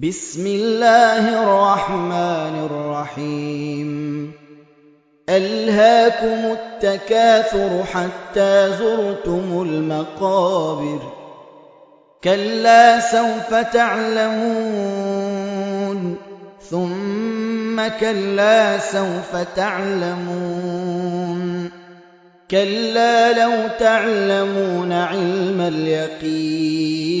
بِسْمِ اللَّهِ الرَّحْمَٰنِ الرَّحِيمِ أَلْهَاكُمُ التَّكَاثُرُ حَتَّىٰ زُرْتُمُ الْمَقَابِرَ كَلَّا سَوْفَ تَعْلَمُونَ ثُمَّ كَلَّا سَوْفَ تَعْلَمُونَ كَلَّا لَوْ تَعْلَمُونَ عِلْمَ الْيَقِينِ